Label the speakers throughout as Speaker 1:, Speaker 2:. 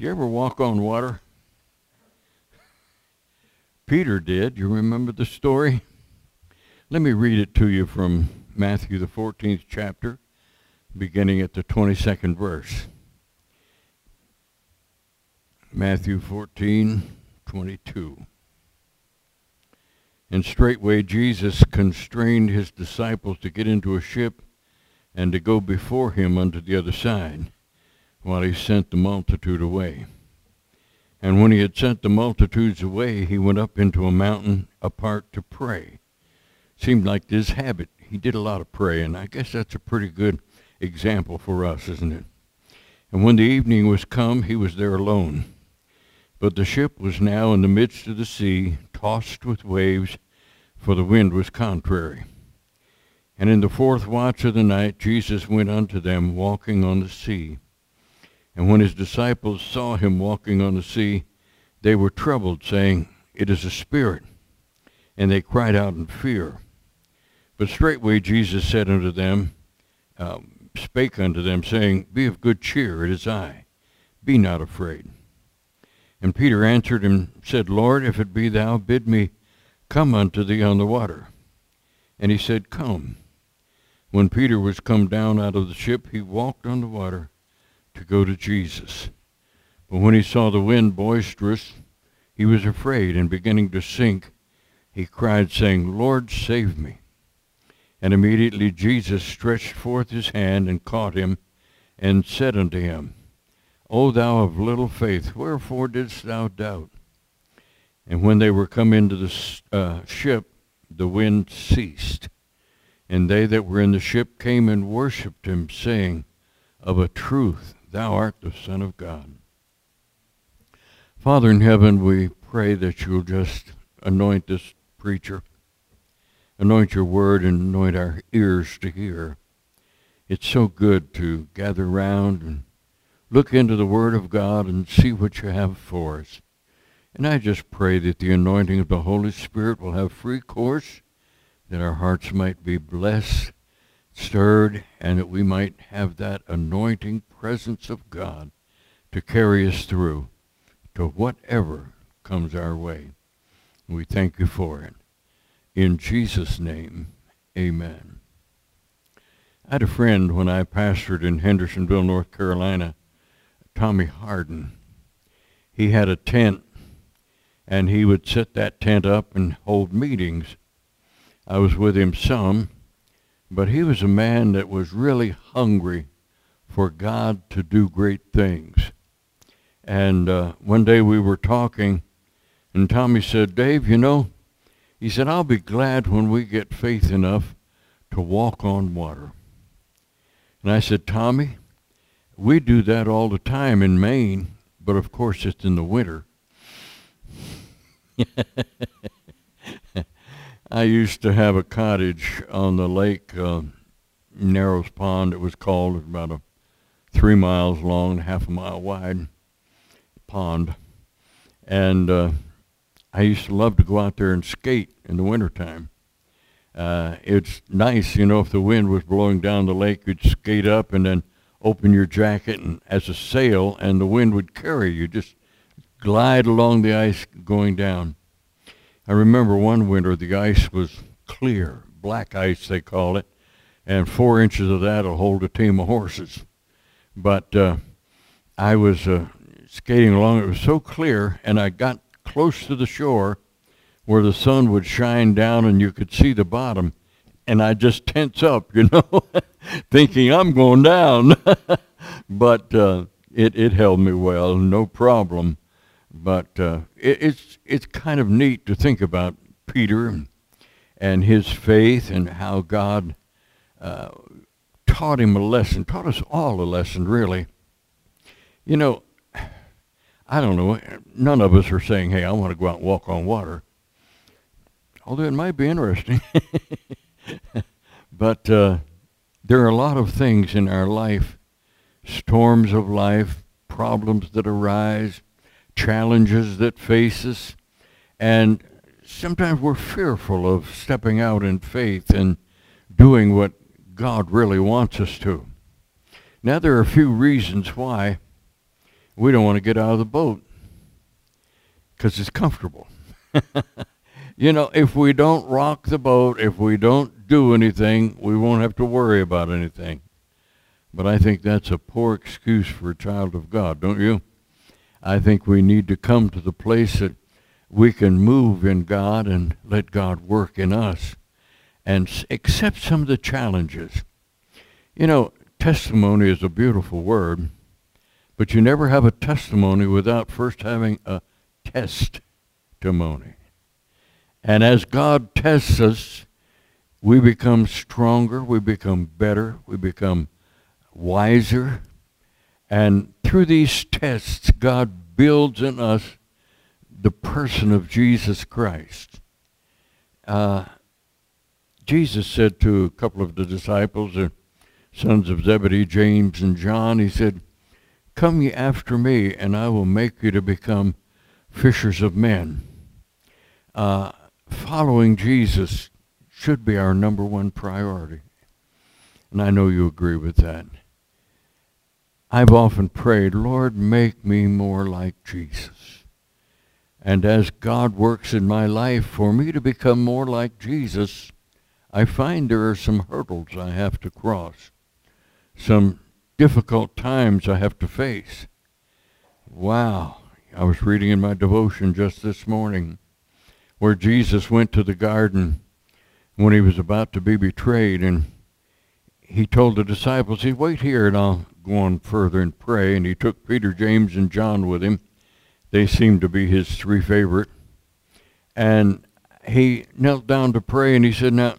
Speaker 1: Do you ever walk on water? Peter did. You remember the story? Let me read it to you from Matthew, the 14th chapter, beginning at the 22nd verse. Matthew 14, 22. And straightway Jesus constrained his disciples to get into a ship and to go before him unto the other side, while he sent the multitude away. And when he had sent the multitudes away, he went up into a mountain apart to pray. Seemed like his habit. He did a lot of praying. I guess that's a pretty good example for us, isn't it? And when the evening was come, he was there alone. But the ship was now in the midst of the sea, tossed with waves, for the wind was contrary. And in the fourth watch of the night Jesus went unto them, walking on the sea. And when his disciples saw him walking on the sea, they were troubled, saying, It is a spirit. And they cried out in fear. But straightway Jesus said unto them, uh, spake unto them, saying, Be of good cheer, it is I. Be not afraid. And Peter answered and said, Lord, if it be thou, bid me come unto thee on the water. And he said, Come. When Peter was come down out of the ship, he walked on the water to go to Jesus. But when he saw the wind boisterous, he was afraid, and beginning to sink, he cried, saying, Lord, save me. And immediately Jesus stretched forth his hand and caught him, and said unto him, O thou of little faith, wherefore didst thou doubt? And when they were come into the uh, ship, the wind ceased. And they that were in the ship came and worshipped him, saying, Of a truth, thou art the Son of God. Father in heaven, we pray that you'll just anoint this preacher, anoint your word, and anoint our ears to hear. It's so good to gather round and look into the Word of God and see what you have for us. And I just pray that the anointing of the Holy Spirit will have free course, that our hearts might be blessed, stirred, and that we might have that anointing presence of God to carry us through to whatever comes our way. We thank you for it. In Jesus' name, amen. I had a friend when I pastored in Hendersonville, North Carolina, Tommy Harden. He had a tent, and he would set that tent up and hold meetings. I was with him some, but he was a man that was really hungry for God to do great things. And uh, one day we were talking, and Tommy said, Dave, you know, he said, I'll be glad when we get faith enough to walk on water. And I said, Tommy, we do that all the time in Maine, but of course it's in the winter. I used to have a cottage on the lake, uh, Narrows Pond, it was called, about a three miles long, half a mile wide pond. And uh, I used to love to go out there and skate in the wintertime. Uh, it's nice, you know, if the wind was blowing down the lake, you'd skate up and then open your jacket and as a sail, and the wind would carry you. Just glide along the ice going down. I remember one winter the ice was clear, black ice they call it, and four inches of that will hold a team of horses. But uh, I was uh, skating along. It was so clear, and I got close to the shore where the sun would shine down and you could see the bottom and I just tense up, you know, thinking I'm going down. but uh, it it held me well, no problem. But uh, it, it's it's kind of neat to think about Peter and his faith and how God uh, taught him a lesson, taught us all a lesson, really. You know, I don't know. None of us are saying, "Hey, I want to go out and walk on water." Although it might be interesting. but uh, there are a lot of things in our life, storms of life, problems that arise, challenges that face us, and sometimes we're fearful of stepping out in faith and doing what God really wants us to. Now there are a few reasons why we don't want to get out of the boat because it's comfortable. you know, if we don't rock the boat, if we don't do anything, we won't have to worry about anything. But I think that's a poor excuse for a child of God, don't you? I think we need to come to the place that we can move in God and let God work in us and accept some of the challenges. You know, testimony is a beautiful word, but you never have a testimony without first having a testimony. And as God tests us, we become stronger, we become better, we become wiser. And through these tests, God builds in us the person of Jesus Christ. Uh, Jesus said to a couple of the disciples, the sons of Zebedee, James and John, he said, Come ye after me, and I will make you to become fishers of men. Uh, following Jesus should be our number one priority. And I know you agree with that. I've often prayed, Lord, make me more like Jesus. And as God works in my life for me to become more like Jesus, I find there are some hurdles I have to cross, some difficult times I have to face. Wow. I was reading in my devotion just this morning where Jesus went to the garden when he was about to be betrayed and he told the disciples, he wait here and I'll go on further and pray. And he took Peter, James, and John with him. They seemed to be his three favorite. And he knelt down to pray and he said, now,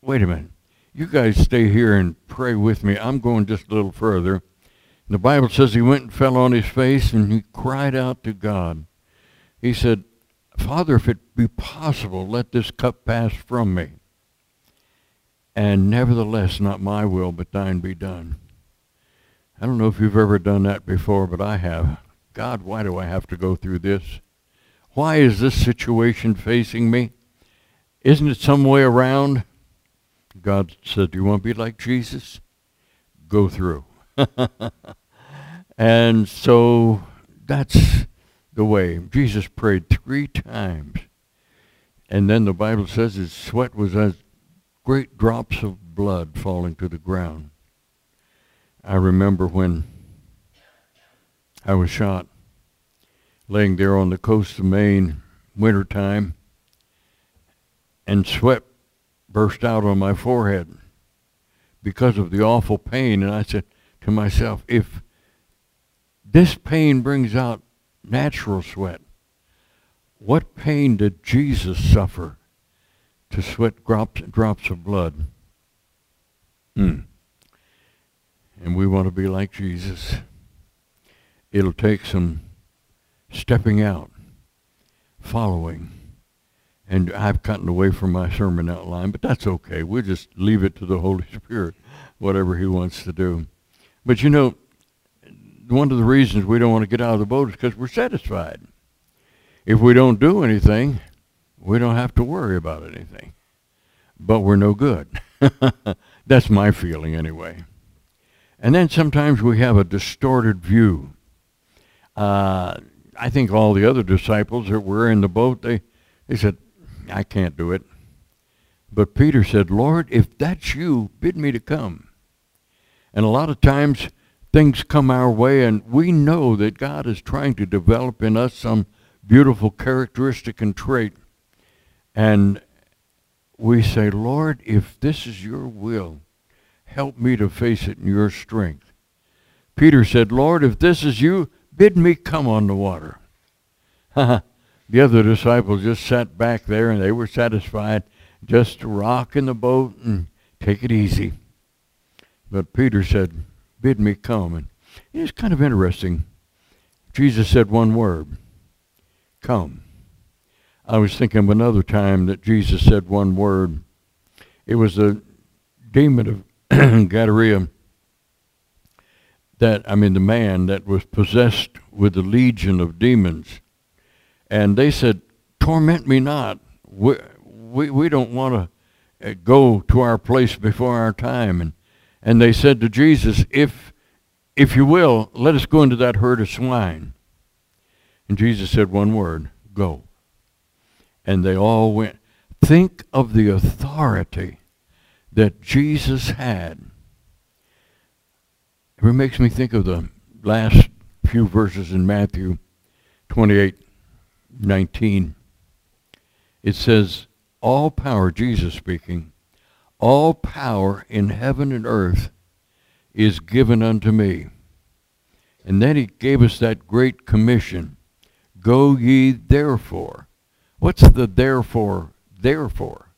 Speaker 1: wait a minute. You guys stay here and pray with me. I'm going just a little further. And The Bible says he went and fell on his face and he cried out to God. He said, Father, if it be possible, let this cup pass from me. And nevertheless, not my will, but thine be done. I don't know if you've ever done that before, but I have. God, why do I have to go through this? Why is this situation facing me? Isn't it some way around? God said, do you want to be like Jesus? Go through. and so that's the way. Jesus prayed three times. And then the Bible says his sweat was as great drops of blood falling to the ground. I remember when I was shot, laying there on the coast of Maine, wintertime, and sweat burst out on my forehead because of the awful pain. And I said to myself, if this pain brings out natural sweat, what pain did Jesus suffer to sweat drops, drops of blood? Hmm and we want to be like Jesus, it'll take some stepping out, following. And I've gotten away from my sermon outline, but that's okay. We'll just leave it to the Holy Spirit, whatever he wants to do. But you know, one of the reasons we don't want to get out of the boat is because we're satisfied. If we don't do anything, we don't have to worry about anything. But we're no good. That's my feeling anyway. And then sometimes we have a distorted view. Uh, I think all the other disciples that were in the boat, they, they said, I can't do it. But Peter said, Lord, if that's you, bid me to come. And a lot of times things come our way and we know that God is trying to develop in us some beautiful characteristic and trait. And we say, Lord, if this is your will, Help me to face it in your strength. Peter said, Lord, if this is you, bid me come on the water. the other disciples just sat back there and they were satisfied just to rock in the boat and take it easy. But Peter said, bid me come. And it's kind of interesting. Jesus said one word, come. I was thinking of another time that Jesus said one word. It was the demon of Gadara, that, I mean, the man that was possessed with the legion of demons. And they said, torment me not. We, we, we don't want to uh, go to our place before our time. And, and they said to Jesus, if if you will, let us go into that herd of swine. And Jesus said one word, go. And they all went. Think of the authority that Jesus had. It makes me think of the last few verses in Matthew 28, 19. It says, all power, Jesus speaking, all power in heaven and earth is given unto me. And then he gave us that great commission. Go ye therefore. What's the therefore, therefore?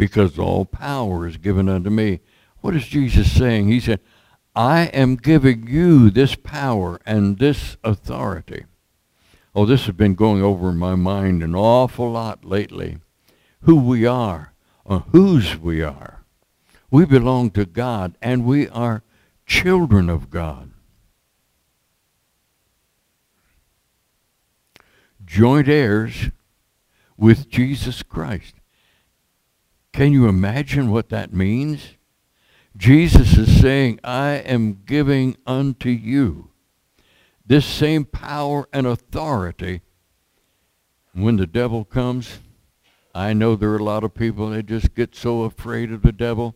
Speaker 1: Because all power is given unto me. What is Jesus saying? He said, I am giving you this power and this authority. Oh, this has been going over in my mind an awful lot lately. Who we are, or whose we are. We belong to God, and we are children of God. Joint heirs with Jesus Christ. Can you imagine what that means? Jesus is saying, I am giving unto you this same power and authority. When the devil comes, I know there are a lot of people that just get so afraid of the devil.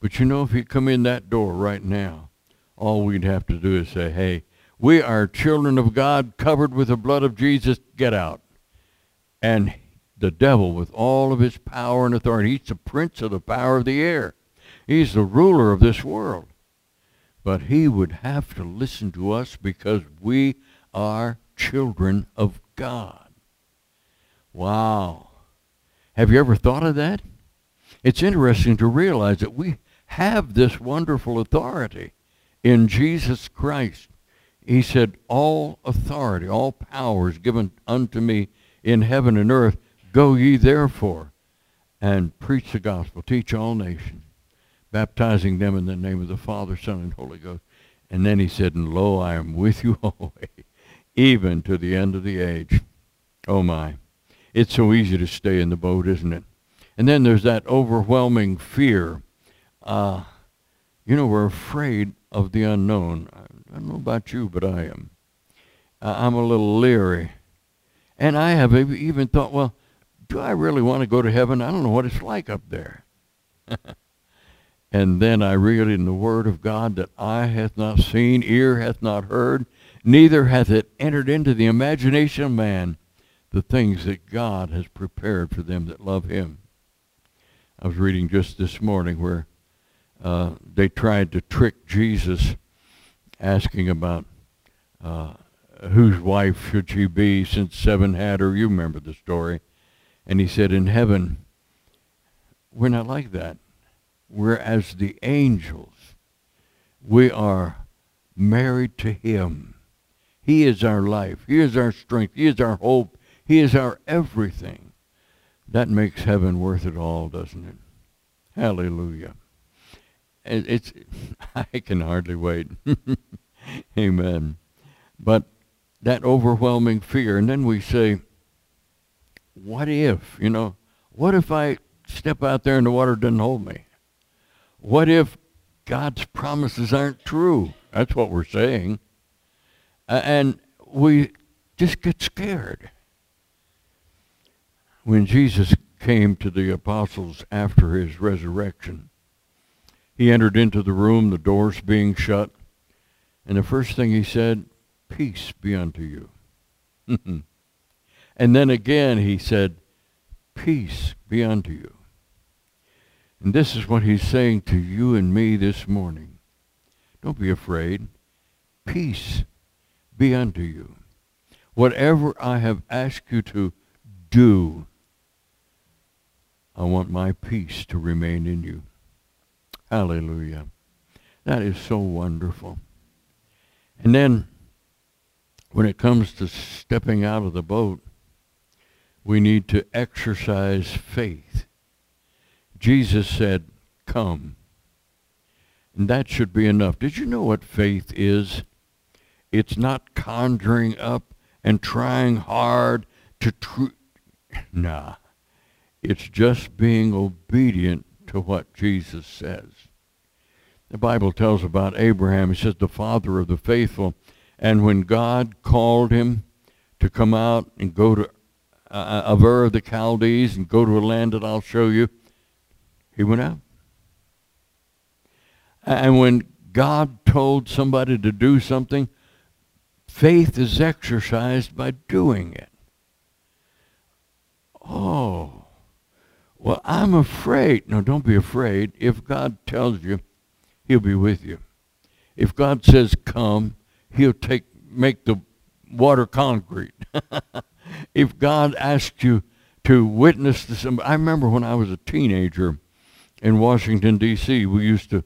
Speaker 1: But you know, if he come in that door right now, all we'd have to do is say, hey, we are children of God covered with the blood of Jesus. Get out. And the devil, with all of his power and authority, he's the prince of the power of the air. He's the ruler of this world. But he would have to listen to us because we are children of God. Wow. Have you ever thought of that? It's interesting to realize that we have this wonderful authority in Jesus Christ. He said, all authority, all power is given unto me in heaven and earth. Go ye therefore and preach the gospel, teach all nations, baptizing them in the name of the Father, Son, and Holy Ghost. And then he said, and lo, I am with you always, even to the end of the age. Oh my. It's so easy to stay in the boat, isn't it? And then there's that overwhelming fear. Uh, you know, we're afraid of the unknown. I don't know about you, but I am. Uh, I'm a little leery. And I have even thought, well, do I really want to go to heaven? I don't know what it's like up there. and then I read in the Word of God that eye hath not seen, ear hath not heard, neither hath it entered into the imagination of man the things that God has prepared for them that love him. I was reading just this morning where uh, they tried to trick Jesus, asking about uh, whose wife should she be since seven had her. You remember the story. And he said, in heaven, we're not like that. We're as the angels. We are married to him. He is our life. He is our strength. He is our hope. He is our everything. That makes heaven worth it all, doesn't it? Hallelujah. It's I can hardly wait. Amen. But that overwhelming fear, and then we say, what if, you know, what if I step out there and the water doesn't hold me? What if God's promises aren't true? That's what we're saying. Uh, and we just get scared. When Jesus came to the apostles after his resurrection, he entered into the room, the doors being shut, and the first thing he said, peace be unto you. and then again he said, peace be unto you. And this is what he's saying to you and me this morning. Don't be afraid. Peace be unto you. Whatever I have asked you to do, I want my peace to remain in you. Hallelujah. That is so wonderful. And then when it comes to stepping out of the boat, we need to exercise faith. Jesus said, come. And that should be enough. Did you know what faith is? It's not conjuring up and trying hard to tr- nah. It's just being obedient to what Jesus says. the Bible tells about Abraham. He says, the father of the faithful. And when God called him to come out and go to uh, of Ur of the Chaldees and go to a land that I'll show you, he went out. And when God told somebody to do something, faith is exercised by doing it. Oh, well, I'm afraid. No, don't be afraid. If God tells you, he'll be with you. If God says come, he'll take make the water concrete. if God asks you to witness to somebody, I remember when I was a teenager in Washington D.C. We used to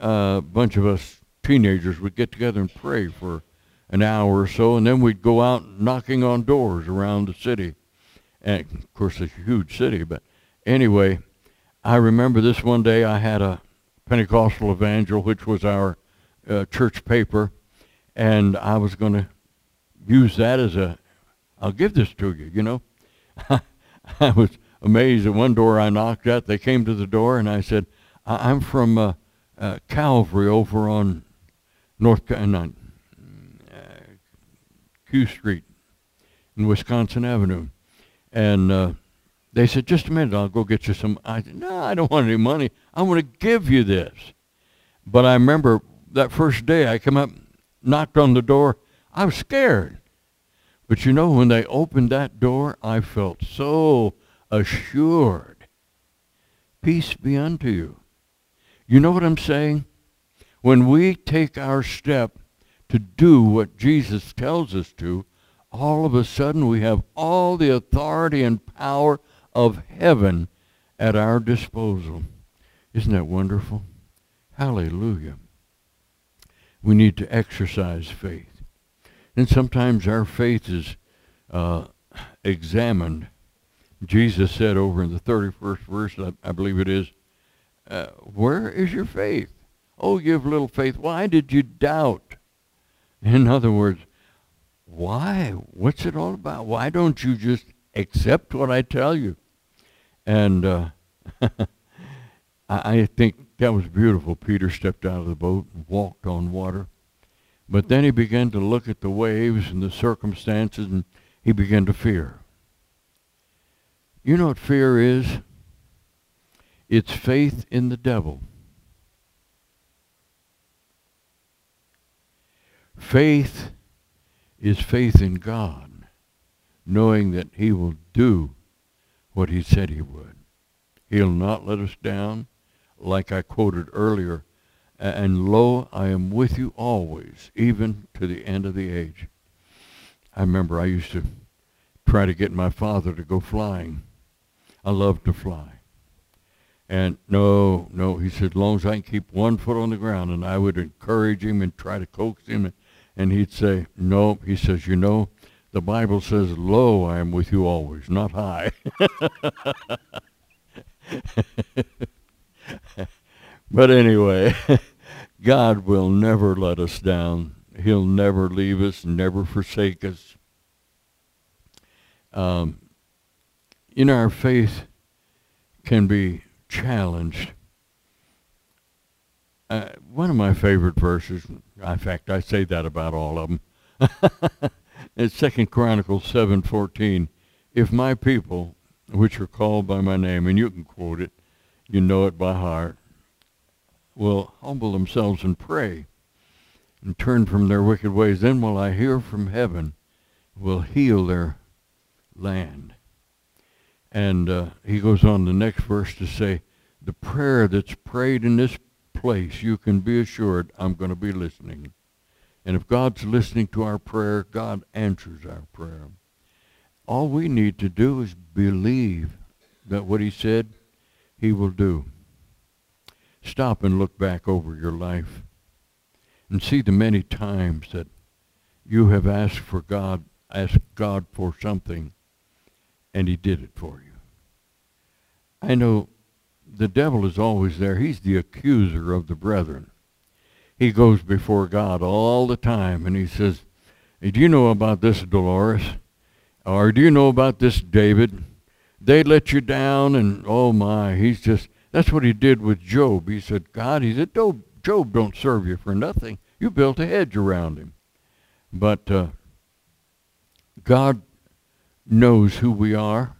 Speaker 1: uh, a bunch of us teenagers would get together and pray for an hour or so, and then we'd go out knocking on doors around the city. And of course, it's a huge city, but anyway, I remember this one day I had a Pentecostal Evangel, which was our uh, church paper, and I was going to use that as a, I'll give this to you, you know. I was amazed at one door I knocked at. They came to the door, and I said, I- am from uh, uh, Calvary over on North Carolina, uh, Q Street in Wisconsin Avenue. And uh, they said, just a minute, I'll go get you some. I said, no, I don't want any money. I want to give you this. But I remember that first day I come up, knocked on the door. I was scared. But you know, when they opened that door, I felt so assured. Peace be unto you. You know what I'm saying? When we take our step to do what Jesus tells us to, all of a sudden we have all the authority and power of heaven at our disposal. Isn't that wonderful? Hallelujah. We need to exercise faith. And sometimes our faith is uh, examined. Jesus said over in the 31st verse, I, I believe it is, uh, where is your faith? Oh, you have little faith. Why did you doubt? In other words, why? What's it all about? Why don't you just accept what I tell you? And uh, I think that was beautiful. Peter stepped out of the boat and walked on water. But then he began to look at the waves and the circumstances, and he began to fear. You know what fear is? It's faith in the devil. Faith is faith in God, knowing that he will do what he said he would. He'll not let us down, like I quoted earlier, and lo, I am with you always, even to the end of the age. I remember I used to try to get my father to go flying. I loved to fly. And no, no, he said, as long as I can keep one foot on the ground, and I would encourage him and try to coax him, and he'd say, no, he says, you know, the Bible says, lo, I am with you always, not high. but anyway, God will never let us down. He'll never leave us, never forsake us. Um, in our faith can be challenged. Uh, one of my favorite verses, in fact, I say that about all of them. it's Second Chronicles seven fourteen. If my people, which are called by my name, and you can quote it, you know it by heart, will humble themselves and pray, and turn from their wicked ways, then will I hear from heaven, will heal their land. And uh, he goes on the next verse to say, the prayer that's prayed in this place, you can be assured I'm going to be listening. And if God's listening to our prayer, God answers our prayer. All we need to do is believe that what he said, he will do. Stop and look back over your life and see the many times that you have asked for God, asked God for something, and he did it for you. I know the devil is always there. He's the accuser of the brethren. He goes before God all the time and he says, hey, do you know about this Dolores? Or do you know about this David? They let you down and oh my, he's just, that's what he did with Job. He said, God, he said, Job Job don't serve you for nothing. You built a hedge around him. But uh, God knows who we are,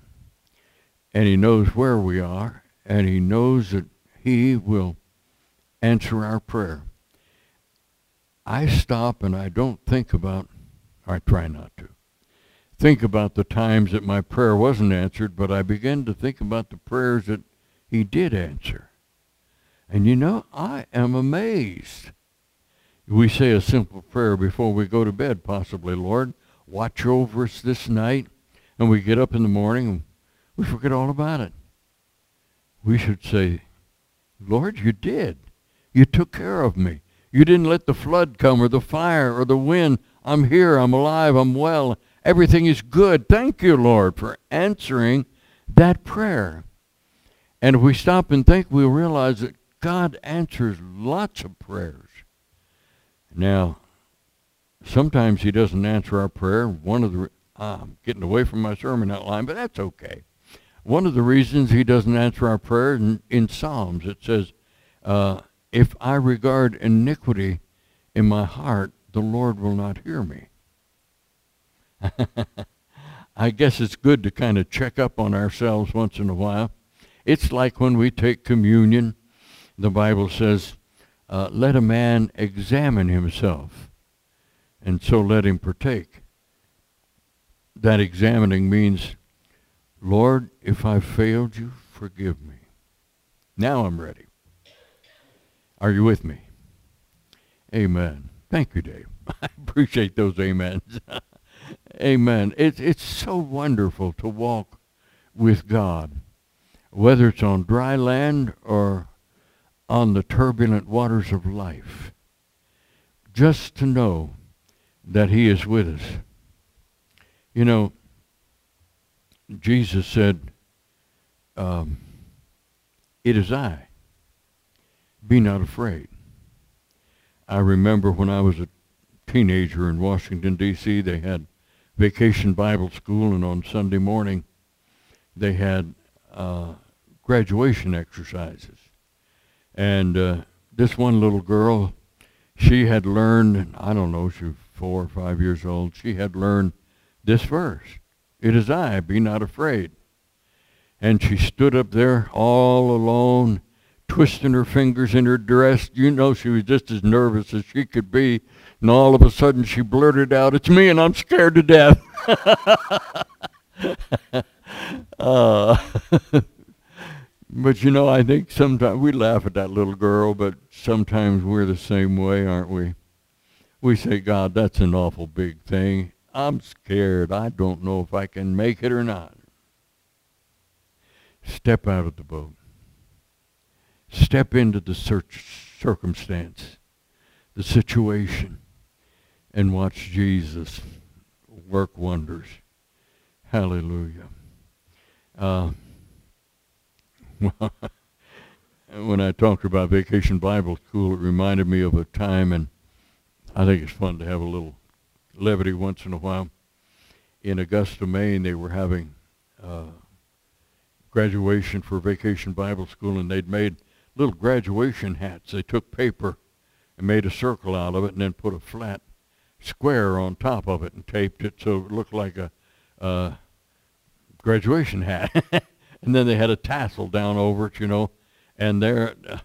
Speaker 1: and he knows where we are, and he knows that he will answer our prayer. I stop and I don't think about, I try not to, think about the times that my prayer wasn't answered, but I begin to think about the prayers that he did answer. And you know, I am amazed. We say a simple prayer before we go to bed, possibly, Lord, watch over us this night. And we get up in the morning and we forget all about it. We should say, Lord, you did. You took care of me. You didn't let the flood come or the fire or the wind. I'm here. I'm alive. I'm well. Everything is good. Thank you, Lord, for answering that prayer. And if we stop and think, we'll realize that God answers lots of prayers. Now, sometimes he doesn't answer our prayer. One of the, I'm getting away from my sermon outline, but that's okay. One of the reasons he doesn't answer our prayer in, in Psalms, it says, uh, if I regard iniquity in my heart, the Lord will not hear me. I guess it's good to kind of check up on ourselves once in a while. It's like when we take communion, the Bible says, uh, let a man examine himself, and so let him partake. That examining means, Lord, if I've failed you, forgive me. Now I'm ready. Are you with me? Amen. Thank you, Dave. I appreciate those amens. Amen. It's it's so wonderful to walk with God, whether it's on dry land or on the turbulent waters of life. Just to know that he is with us. You know, Jesus said, um, it is I be not afraid. I remember when I was a teenager in Washington, D.C., they had vacation Bible school, and on Sunday morning, they had uh, graduation exercises. And uh, this one little girl, she had learned, I don't know, she was four or five years old, she had learned this verse. It is I, be not afraid. And she stood up there all alone twisting her fingers in her dress. You know she was just as nervous as she could be. And all of a sudden she blurted out, it's me and I'm scared to death. uh, but you know, I think sometimes we laugh at that little girl, but sometimes we're the same way, aren't we? We say, God, that's an awful big thing. I'm scared. I don't know if I can make it or not. Step out of the boat. Step into the circumstance, the situation, and watch Jesus work wonders. Hallelujah. Uh, when I talked about Vacation Bible School, it reminded me of a time, and I think it's fun to have a little levity once in a while. In Augusta, Maine, they were having uh, graduation for Vacation Bible School, and they'd made little graduation hats. They took paper and made a circle out of it and then put a flat square on top of it and taped it so it looked like a uh, graduation hat. and then they had a tassel down over it, you know. And there, uh,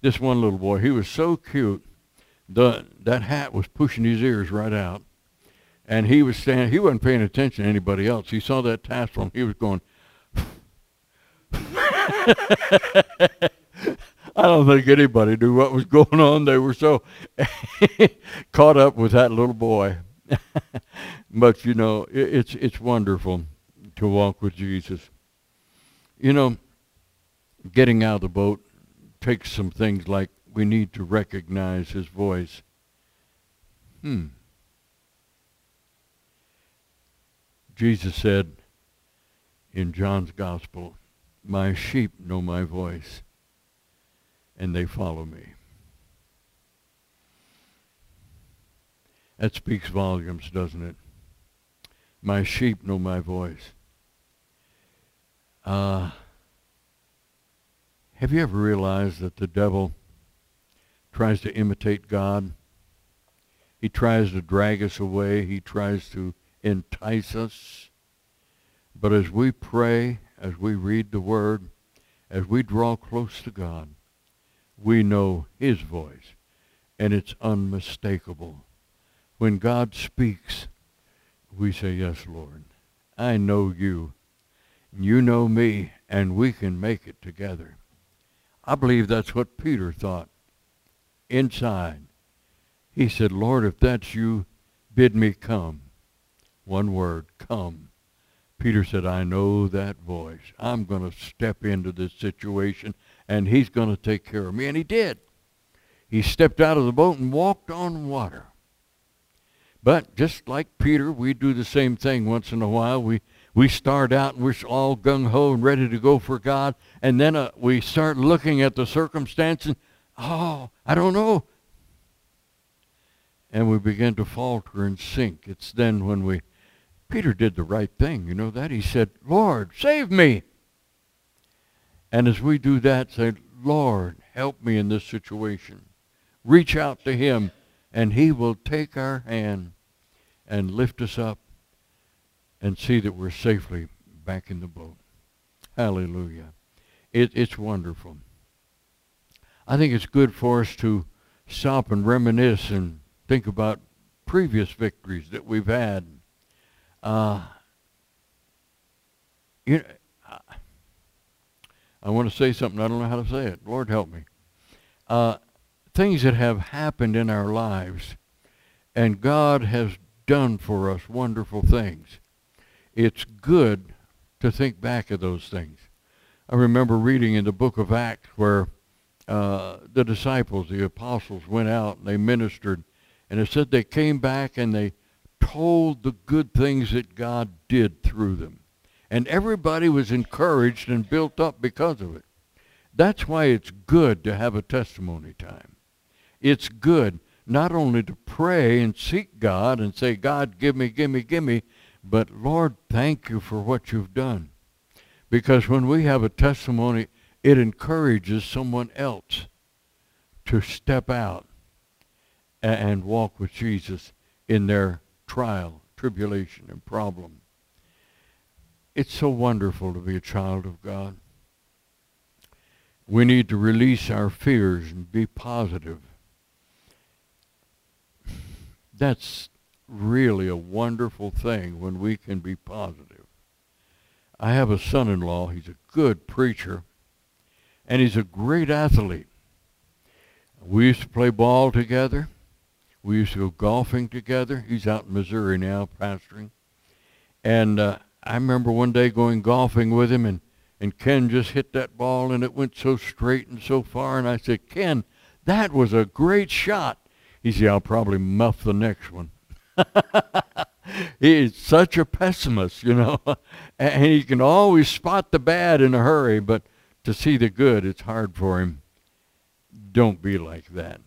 Speaker 1: this one little boy, he was so cute. The that hat was pushing his ears right out, and he was standing. He wasn't paying attention to anybody else. He saw that tassel, and he was going. I don't think anybody knew what was going on. They were so caught up with that little boy. but you know, it, it's it's wonderful to walk with Jesus. You know, getting out of the boat takes some things like we need to recognize his voice. Hmm. Jesus said in John's gospel, My sheep know my voice and they follow me. That speaks volumes, doesn't it? My sheep know my voice. Uh, have you ever realized that the devil tries to imitate God. He tries to drag us away. He tries to entice us. But as we pray, as we read the Word, as we draw close to God, we know his voice, and it's unmistakable. When God speaks, we say, yes, Lord, I know you. You know me, and we can make it together. I believe that's what Peter thought inside. He said, Lord, if that's you, bid me come. One word, come. Peter said, I know that voice. I'm going to step into this situation, and he's going to take care of me. And he did. He stepped out of the boat and walked on water. But just like Peter, we do the same thing once in a while. We, we start out and we're all gung-ho and ready to go for God, and then uh, we start looking at the circumstances. Oh, I don't know. And we begin to falter and sink. It's then when we Peter did the right thing. You know that? He said, Lord, save me. And as we do that, say, Lord, help me in this situation. Reach out to him, and he will take our hand and lift us up and see that we're safely back in the boat. Hallelujah. It, it's wonderful. I think it's good for us to stop and reminisce and think about previous victories that we've had uh, you know, I want to say something. I don't know how to say it. Lord help me. Uh, things that have happened in our lives, and God has done for us wonderful things. It's good to think back of those things. I remember reading in the book of Acts where uh, the disciples, the apostles, went out and they ministered, and it said they came back and they told the good things that God did through them. And everybody was encouraged and built up because of it. That's why it's good to have a testimony time. It's good not only to pray and seek God and say, God, give me, give me, give me, but Lord, thank you for what you've done. Because when we have a testimony, it encourages someone else to step out and walk with Jesus in their trial, tribulation, and problem. It's so wonderful to be a child of God. We need to release our fears and be positive. That's really a wonderful thing when we can be positive. I have a son-in-law. He's a good preacher, and he's a great athlete. We used to play ball together. We used to go golfing together. He's out in Missouri now, pastoring. And uh, I remember one day going golfing with him, and, and Ken just hit that ball, and it went so straight and so far. And I said, Ken, that was a great shot. He said, I'll probably muff the next one. He's such a pessimist, you know. and he can always spot the bad in a hurry, but to see the good, it's hard for him. Don't be like that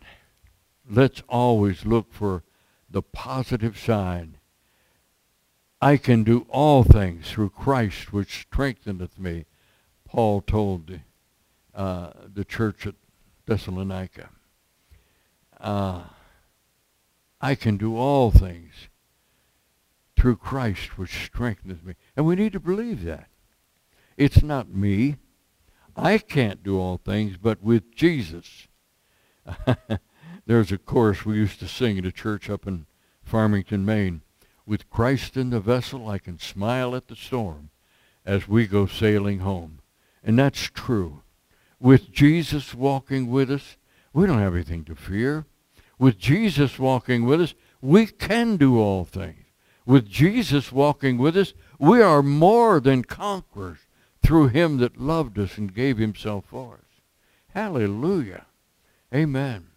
Speaker 1: let's always look for the positive side. I can do all things through Christ which strengtheneth me, Paul told the, uh, the church at Thessalonica. Uh, I can do all things through Christ which strengthens me. And we need to believe that. It's not me. I can't do all things, but with Jesus. There's a chorus we used to sing at a church up in Farmington, Maine. With Christ in the vessel, I can smile at the storm as we go sailing home. And that's true. With Jesus walking with us, we don't have anything to fear. With Jesus walking with us, we can do all things. With Jesus walking with us, we are more than conquerors through him that loved us and gave himself for us. Hallelujah. Amen.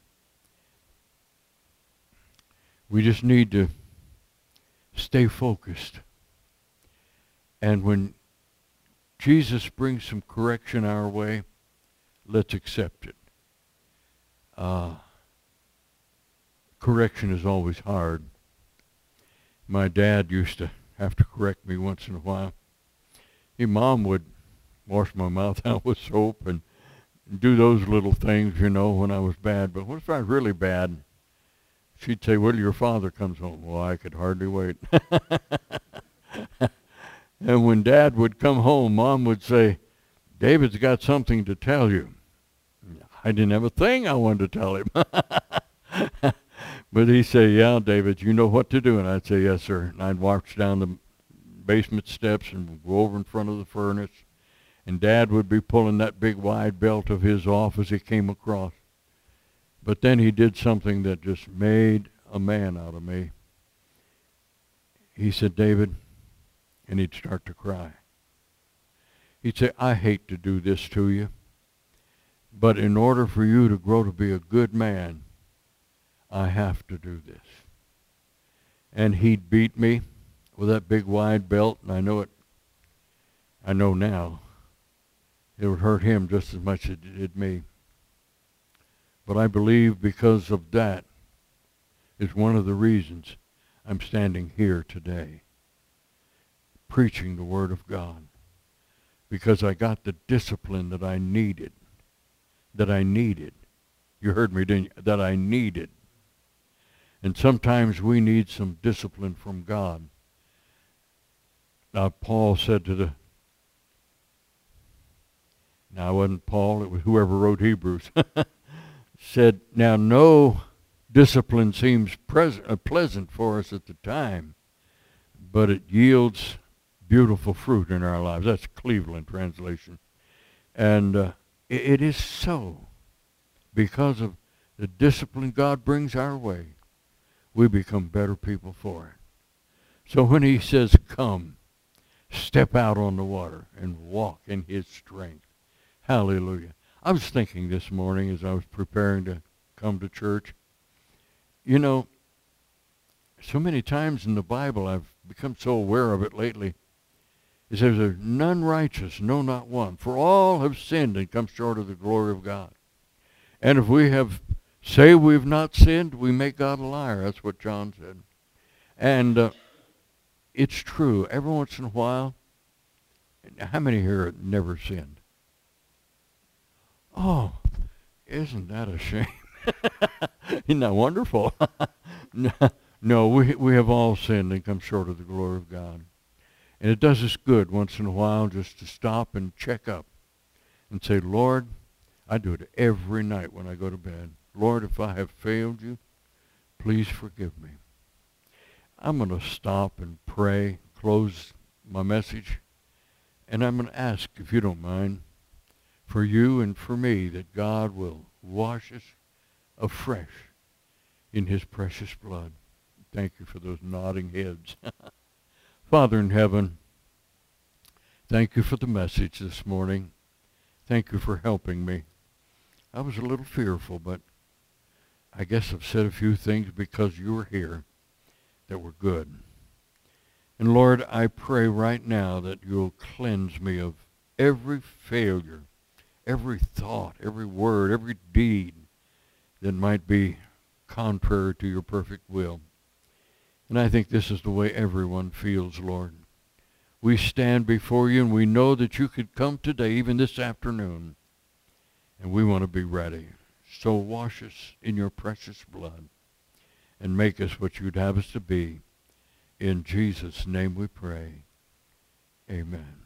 Speaker 1: We just need to stay focused. And when Jesus brings some correction our way, let's accept it. Uh, correction is always hard. My dad used to have to correct me once in a while. His mom would wash my mouth out with soap and do those little things, you know, when I was bad. But what if I was really bad? She'd say, well, your father comes home. Well, I could hardly wait. and when dad would come home, mom would say, David's got something to tell you. I didn't have a thing I wanted to tell him. but he'd say, yeah, David, you know what to do. And I'd say, yes, sir. And I'd march down the basement steps and go over in front of the furnace. And Dad would be pulling that big wide belt of his off as he came across. But then he did something that just made a man out of me. He said, David, and he'd start to cry. He'd say, I hate to do this to you, but in order for you to grow to be a good man, I have to do this. And he'd beat me with that big wide belt, and I know it, I know now, it would hurt him just as much as it did me. But I believe because of that is one of the reasons I'm standing here today preaching the Word of God. Because I got the discipline that I needed. That I needed. You heard me, didn't you? That I needed. And sometimes we need some discipline from God. Now, Paul said to the, now it wasn't Paul, it was whoever wrote Hebrews. said, Now no discipline seems pres- uh, pleasant for us at the time, but it yields beautiful fruit in our lives. That's Cleveland translation. And uh, it, it is so because of the discipline God brings our way. We become better people for it. So when he says, come, step out on the water and walk in his strength. Hallelujah. I was thinking this morning as I was preparing to come to church, you know, so many times in the Bible, I've become so aware of it lately. It says, There's none righteous, no, not one. For all have sinned and come short of the glory of God. And if we have say we've not sinned, we make God a liar. That's what John said. And uh, it's true. Every once in a while, how many here never sinned? Oh, isn't that a shame? isn't that wonderful? no, we, we have all sinned and come short of the glory of God. And it does us good once in a while just to stop and check up and say, Lord, I do it every night when I go to bed. Lord, if I have failed you, please forgive me. I'm going to stop and pray, close my message, and I'm going to ask, if you don't mind, for you and for me that God will wash us afresh in his precious blood. Thank you for those nodding heads. Father in heaven, thank you for the message this morning. Thank you for helping me. I was a little fearful, but I guess I've said a few things because you were here that were good. And Lord, I pray right now that you'll cleanse me of every failure every thought, every word, every deed that might be contrary to your perfect will. And I think this is the way everyone feels, Lord. We stand before you and we know that you could come today, even this afternoon, and we want to be ready. So wash us in your precious blood and make us what you'd have us to be. In Jesus' name we pray. Amen.